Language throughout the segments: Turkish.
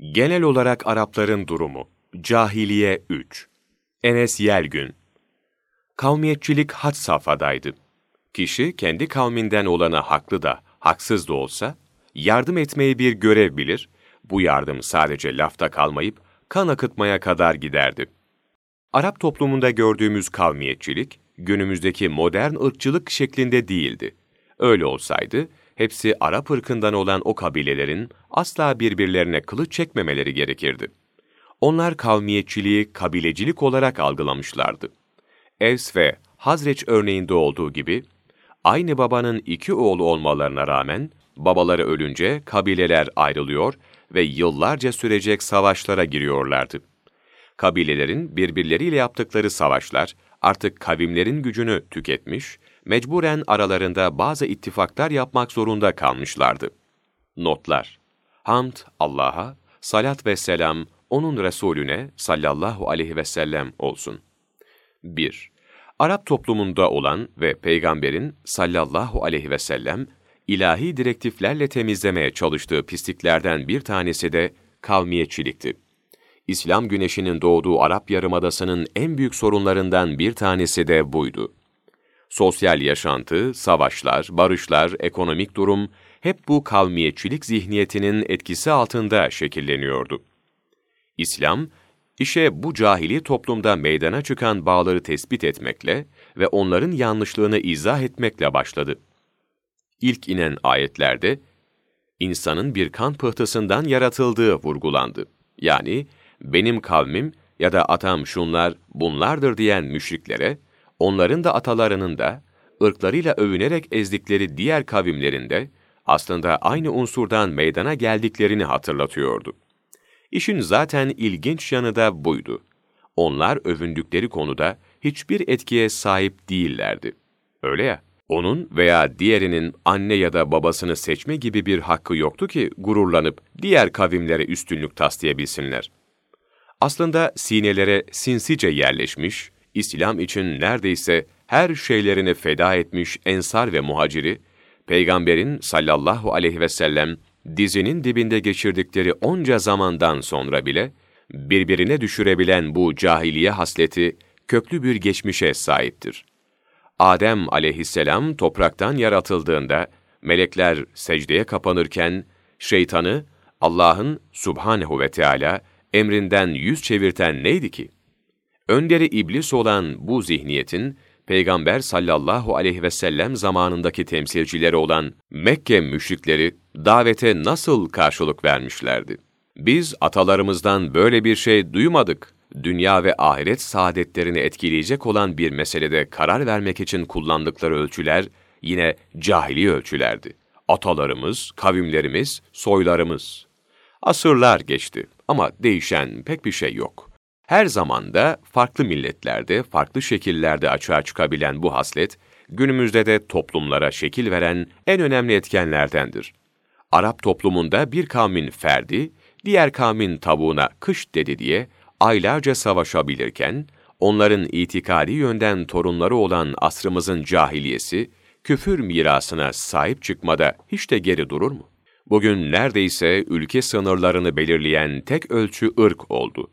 Genel olarak Arapların durumu. Cahiliye 3. Enes Yelgün. Kavmiyetçilik had safhadaydı. Kişi kendi kavminden olana haklı da, haksız da olsa, yardım etmeyi bir görev bilir, bu yardım sadece lafta kalmayıp kan akıtmaya kadar giderdi. Arap toplumunda gördüğümüz kavmiyetçilik, günümüzdeki modern ırkçılık şeklinde değildi. Öyle olsaydı, hepsi Arap ırkından olan o kabilelerin asla birbirlerine kılıç çekmemeleri gerekirdi. Onlar kavmiyetçiliği kabilecilik olarak algılamışlardı. Evs ve Hazreç örneğinde olduğu gibi, aynı babanın iki oğlu olmalarına rağmen, babaları ölünce kabileler ayrılıyor ve yıllarca sürecek savaşlara giriyorlardı. Kabilelerin birbirleriyle yaptıkları savaşlar, artık kavimlerin gücünü tüketmiş, mecburen aralarında bazı ittifaklar yapmak zorunda kalmışlardı. Notlar Hamd Allah'a, salat ve selam onun Resulüne sallallahu aleyhi ve sellem olsun. 1. Arap toplumunda olan ve Peygamberin sallallahu aleyhi ve sellem ilahi direktiflerle temizlemeye çalıştığı pisliklerden bir tanesi de kavmiyetçilikti. İslam güneşinin doğduğu Arap Yarımadası'nın en büyük sorunlarından bir tanesi de buydu. Sosyal yaşantı, savaşlar, barışlar, ekonomik durum hep bu kavmiyetçilik zihniyetinin etkisi altında şekilleniyordu. İslam, işe bu cahili toplumda meydana çıkan bağları tespit etmekle ve onların yanlışlığını izah etmekle başladı. İlk inen ayetlerde, insanın bir kan pıhtısından yaratıldığı vurgulandı. Yani, benim kavmim ya da atam şunlar, bunlardır diyen müşriklere, onların da atalarının da, ırklarıyla övünerek ezdikleri diğer kavimlerinde, aslında aynı unsurdan meydana geldiklerini hatırlatıyordu. İşin zaten ilginç yanı da buydu. Onlar övündükleri konuda hiçbir etkiye sahip değillerdi. Öyle ya, onun veya diğerinin anne ya da babasını seçme gibi bir hakkı yoktu ki gururlanıp diğer kavimlere üstünlük taslayabilsinler. Aslında sinelere sinsice yerleşmiş, İslam için neredeyse her şeylerini feda etmiş ensar ve muhaciri, Peygamberin sallallahu aleyhi ve sellem dizinin dibinde geçirdikleri onca zamandan sonra bile, birbirine düşürebilen bu cahiliye hasleti köklü bir geçmişe sahiptir. Adem aleyhisselam topraktan yaratıldığında, melekler secdeye kapanırken, şeytanı Allah'ın subhanehu ve Teala emrinden yüz çevirten neydi ki? Önderi iblis olan bu zihniyetin, Peygamber sallallahu aleyhi ve sellem zamanındaki temsilcileri olan Mekke müşrikleri davete nasıl karşılık vermişlerdi? Biz atalarımızdan böyle bir şey duymadık. Dünya ve ahiret saadetlerini etkileyecek olan bir meselede karar vermek için kullandıkları ölçüler yine cahili ölçülerdi. Atalarımız, kavimlerimiz, soylarımız. Asırlar geçti ama değişen pek bir şey yok. Her zamanda farklı milletlerde, farklı şekillerde açığa çıkabilen bu haslet, günümüzde de toplumlara şekil veren en önemli etkenlerdendir. Arap toplumunda bir kavmin ferdi, diğer kavmin tavuğuna kış dedi diye aylarca savaşabilirken, onların itikadi yönden torunları olan asrımızın cahiliyesi, küfür mirasına sahip çıkmada hiç de geri durur mu? Bugün neredeyse ülke sınırlarını belirleyen tek ölçü ırk oldu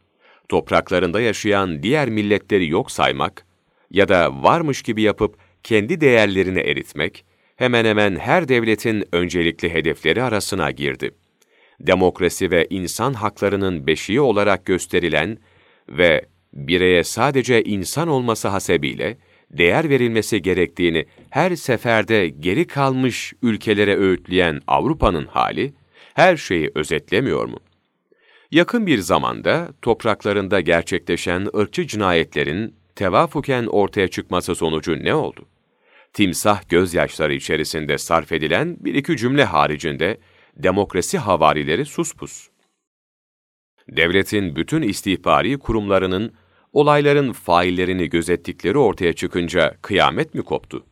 topraklarında yaşayan diğer milletleri yok saymak ya da varmış gibi yapıp kendi değerlerini eritmek, hemen hemen her devletin öncelikli hedefleri arasına girdi. Demokrasi ve insan haklarının beşiği olarak gösterilen ve bireye sadece insan olması hasebiyle değer verilmesi gerektiğini her seferde geri kalmış ülkelere öğütleyen Avrupa'nın hali, her şeyi özetlemiyor mu? Yakın bir zamanda topraklarında gerçekleşen ırkçı cinayetlerin tevafuken ortaya çıkması sonucu ne oldu? Timsah gözyaşları içerisinde sarf edilen bir iki cümle haricinde demokrasi havarileri suspus. Devletin bütün istihbari kurumlarının olayların faillerini gözettikleri ortaya çıkınca kıyamet mi koptu?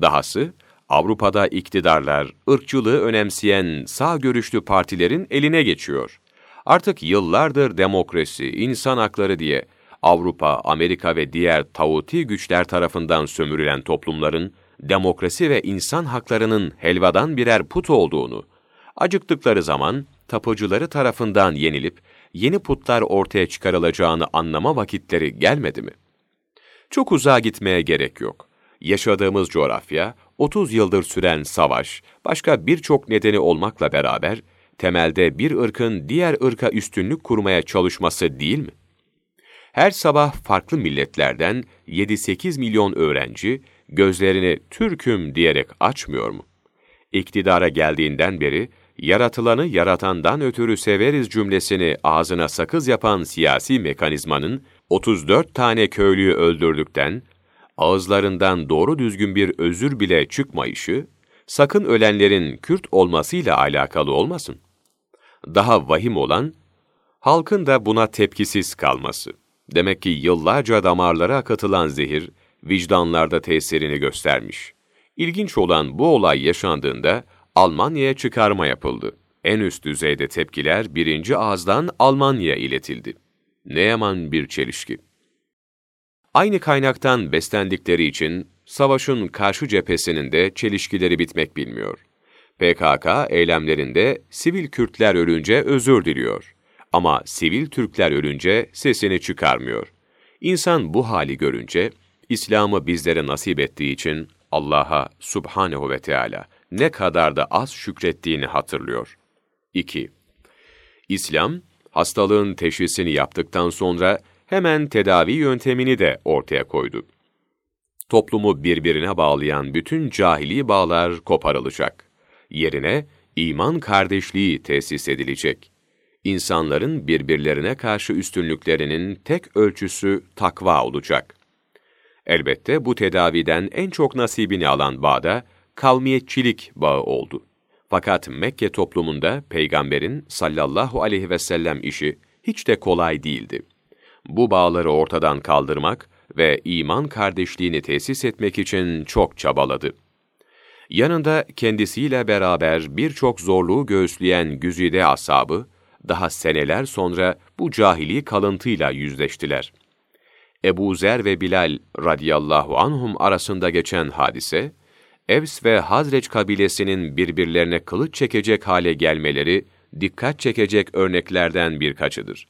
Dahası, Avrupa'da iktidarlar, ırkçılığı önemseyen sağ görüşlü partilerin eline geçiyor. Artık yıllardır demokrasi, insan hakları diye Avrupa, Amerika ve diğer tağuti güçler tarafından sömürülen toplumların demokrasi ve insan haklarının helvadan birer put olduğunu, acıktıkları zaman tapıcıları tarafından yenilip yeni putlar ortaya çıkarılacağını anlama vakitleri gelmedi mi? Çok uzağa gitmeye gerek yok. Yaşadığımız coğrafya, 30 yıldır süren savaş, başka birçok nedeni olmakla beraber, temelde bir ırkın diğer ırka üstünlük kurmaya çalışması değil mi? Her sabah farklı milletlerden 7-8 milyon öğrenci gözlerini Türk'üm diyerek açmıyor mu? İktidara geldiğinden beri yaratılanı yaratandan ötürü severiz cümlesini ağzına sakız yapan siyasi mekanizmanın 34 tane köylüyü öldürdükten, ağızlarından doğru düzgün bir özür bile çıkmayışı, sakın ölenlerin Kürt olmasıyla alakalı olmasın. Daha vahim olan, halkın da buna tepkisiz kalması. Demek ki yıllarca damarlara akıtılan zehir, vicdanlarda tesirini göstermiş. İlginç olan bu olay yaşandığında Almanya'ya çıkarma yapıldı. En üst düzeyde tepkiler birinci ağızdan Almanya'ya iletildi. Ne yaman bir çelişki. Aynı kaynaktan beslendikleri için savaşın karşı cephesinin de çelişkileri bitmek bilmiyor. PKK eylemlerinde sivil Kürtler ölünce özür diliyor. Ama sivil Türkler ölünce sesini çıkarmıyor. İnsan bu hali görünce, İslam'ı bizlere nasip ettiği için Allah'a subhanehu ve Teala ne kadar da az şükrettiğini hatırlıyor. 2. İslam, hastalığın teşhisini yaptıktan sonra hemen tedavi yöntemini de ortaya koydu. Toplumu birbirine bağlayan bütün cahili bağlar koparılacak. Yerine iman kardeşliği tesis edilecek. İnsanların birbirlerine karşı üstünlüklerinin tek ölçüsü takva olacak. Elbette bu tedaviden en çok nasibini alan bağda kavmiyetçilik bağı oldu. Fakat Mekke toplumunda peygamberin sallallahu aleyhi ve sellem işi hiç de kolay değildi. Bu bağları ortadan kaldırmak ve iman kardeşliğini tesis etmek için çok çabaladı. Yanında kendisiyle beraber birçok zorluğu göğüsleyen güzide asabı, daha seneler sonra bu cahili kalıntıyla yüzleştiler. Ebu Zer ve Bilal radıyallahu anhum arasında geçen hadise, Evs ve Hazreç kabilesinin birbirlerine kılıç çekecek hale gelmeleri, dikkat çekecek örneklerden birkaçıdır.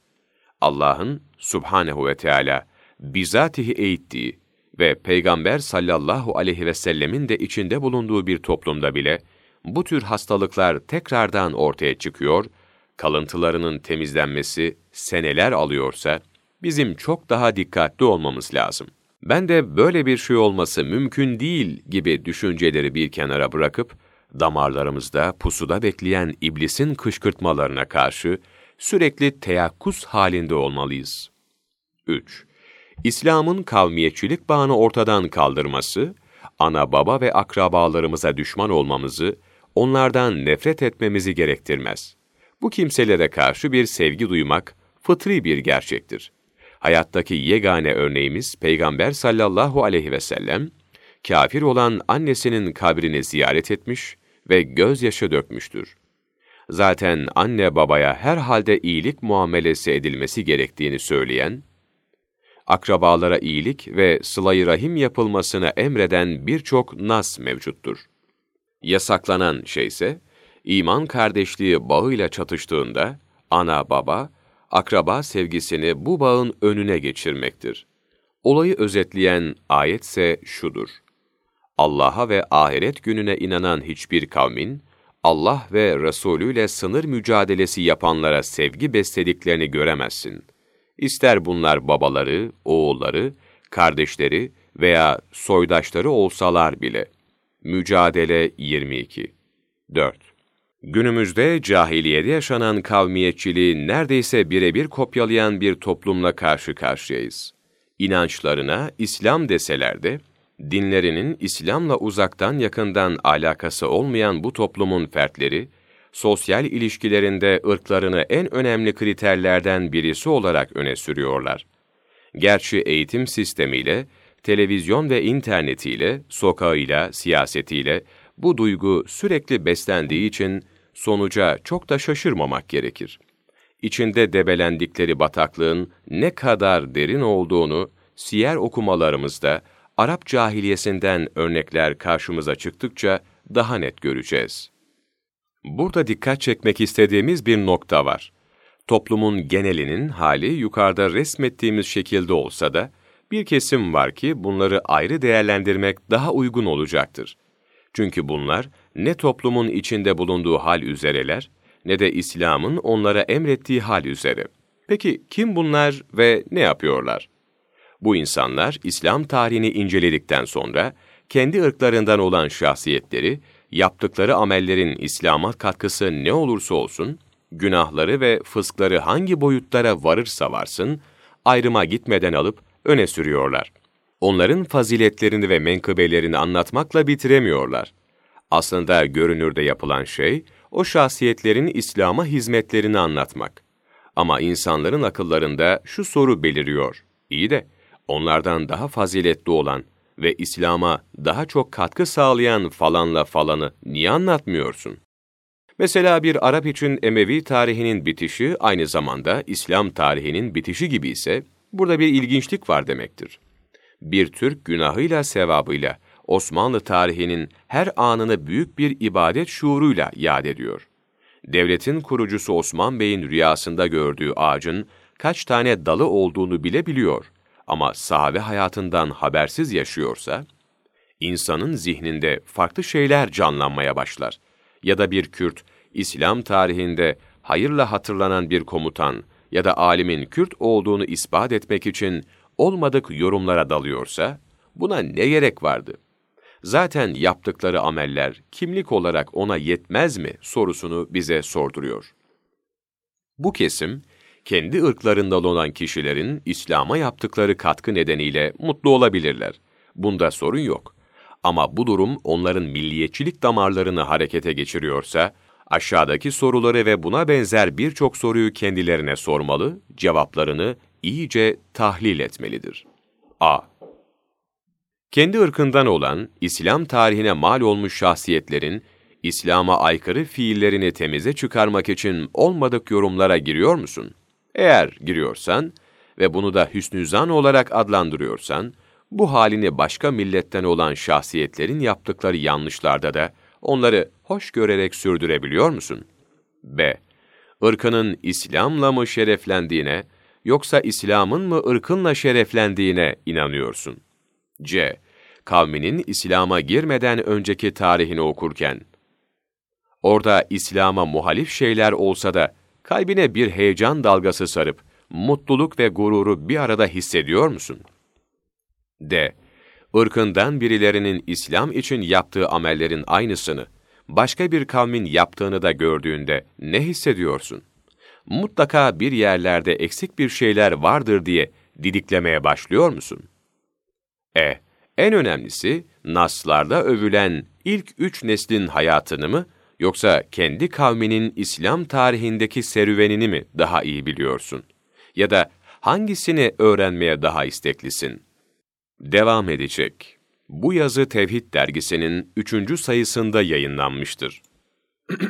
Allah'ın subhanehu ve Teala bizatihi eğittiği ve Peygamber sallallahu aleyhi ve sellemin de içinde bulunduğu bir toplumda bile bu tür hastalıklar tekrardan ortaya çıkıyor, kalıntılarının temizlenmesi seneler alıyorsa, bizim çok daha dikkatli olmamız lazım. Ben de böyle bir şey olması mümkün değil gibi düşünceleri bir kenara bırakıp, damarlarımızda pusuda bekleyen iblisin kışkırtmalarına karşı sürekli teyakkuz halinde olmalıyız. 3. İslam'ın kavmiyetçilik bağını ortadan kaldırması, ana baba ve akrabalarımıza düşman olmamızı, onlardan nefret etmemizi gerektirmez. Bu kimselere karşı bir sevgi duymak, fıtri bir gerçektir. Hayattaki yegane örneğimiz Peygamber sallallahu aleyhi ve sellem, kafir olan annesinin kabrini ziyaret etmiş ve gözyaşı dökmüştür. Zaten anne babaya her halde iyilik muamelesi edilmesi gerektiğini söyleyen, akrabalara iyilik ve sıla rahim yapılmasını emreden birçok nas mevcuttur. Yasaklanan şey ise, iman kardeşliği bağıyla çatıştığında, ana baba, akraba sevgisini bu bağın önüne geçirmektir. Olayı özetleyen ayetse şudur. Allah'a ve ahiret gününe inanan hiçbir kavmin, Allah ve Resulü ile sınır mücadelesi yapanlara sevgi beslediklerini göremezsin. İster bunlar babaları, oğulları, kardeşleri veya soydaşları olsalar bile. Mücadele 22 4. Günümüzde cahiliyede yaşanan kavmiyetçiliği neredeyse birebir kopyalayan bir toplumla karşı karşıyayız. İnançlarına İslam deseler de, dinlerinin İslam'la uzaktan yakından alakası olmayan bu toplumun fertleri, sosyal ilişkilerinde ırklarını en önemli kriterlerden birisi olarak öne sürüyorlar. Gerçi eğitim sistemiyle, televizyon ve internetiyle, sokağıyla, siyasetiyle bu duygu sürekli beslendiği için sonuca çok da şaşırmamak gerekir. İçinde debelendikleri bataklığın ne kadar derin olduğunu siyer okumalarımızda Arap cahiliyesinden örnekler karşımıza çıktıkça daha net göreceğiz. Burada dikkat çekmek istediğimiz bir nokta var. Toplumun genelinin hali yukarıda resmettiğimiz şekilde olsa da, bir kesim var ki bunları ayrı değerlendirmek daha uygun olacaktır. Çünkü bunlar ne toplumun içinde bulunduğu hal üzereler, ne de İslam'ın onlara emrettiği hal üzere. Peki kim bunlar ve ne yapıyorlar? Bu insanlar İslam tarihini inceledikten sonra kendi ırklarından olan şahsiyetleri, yaptıkları amellerin İslam'a katkısı ne olursa olsun, günahları ve fıskları hangi boyutlara varırsa varsın, ayrıma gitmeden alıp öne sürüyorlar. Onların faziletlerini ve menkıbelerini anlatmakla bitiremiyorlar. Aslında görünürde yapılan şey, o şahsiyetlerin İslam'a hizmetlerini anlatmak. Ama insanların akıllarında şu soru beliriyor. İyi de, onlardan daha faziletli olan ve İslam'a daha çok katkı sağlayan falanla falanı niye anlatmıyorsun? Mesela bir Arap için Emevi tarihinin bitişi aynı zamanda İslam tarihinin bitişi gibi ise, burada bir ilginçlik var demektir. Bir Türk günahıyla sevabıyla Osmanlı tarihinin her anını büyük bir ibadet şuuruyla yad ediyor. Devletin kurucusu Osman Bey'in rüyasında gördüğü ağacın kaç tane dalı olduğunu bile biliyor ama sahabe hayatından habersiz yaşıyorsa, insanın zihninde farklı şeyler canlanmaya başlar. Ya da bir Kürt, İslam tarihinde hayırla hatırlanan bir komutan ya da alimin Kürt olduğunu ispat etmek için olmadık yorumlara dalıyorsa, buna ne gerek vardı? Zaten yaptıkları ameller kimlik olarak ona yetmez mi sorusunu bize sorduruyor. Bu kesim, kendi ırklarından olan kişilerin İslam'a yaptıkları katkı nedeniyle mutlu olabilirler. Bunda sorun yok. Ama bu durum onların milliyetçilik damarlarını harekete geçiriyorsa, aşağıdaki soruları ve buna benzer birçok soruyu kendilerine sormalı, cevaplarını iyice tahlil etmelidir. A. Kendi ırkından olan, İslam tarihine mal olmuş şahsiyetlerin, İslam'a aykırı fiillerini temize çıkarmak için olmadık yorumlara giriyor musun? Eğer giriyorsan ve bunu da hüsnüzan olarak adlandırıyorsan, bu halini başka milletten olan şahsiyetlerin yaptıkları yanlışlarda da onları hoş görerek sürdürebiliyor musun? B. Irkının İslam'la mı şereflendiğine, yoksa İslam'ın mı ırkınla şereflendiğine inanıyorsun? C. Kavminin İslam'a girmeden önceki tarihini okurken, orada İslam'a muhalif şeyler olsa da kalbine bir heyecan dalgası sarıp, mutluluk ve gururu bir arada hissediyor musun? D. Irkından birilerinin İslam için yaptığı amellerin aynısını, başka bir kavmin yaptığını da gördüğünde ne hissediyorsun? Mutlaka bir yerlerde eksik bir şeyler vardır diye didiklemeye başlıyor musun? E. En önemlisi, naslarda övülen ilk üç neslin hayatını mı, Yoksa kendi kavminin İslam tarihindeki serüvenini mi daha iyi biliyorsun? Ya da hangisini öğrenmeye daha isteklisin? Devam edecek. Bu yazı Tevhid dergisinin üçüncü sayısında yayınlanmıştır.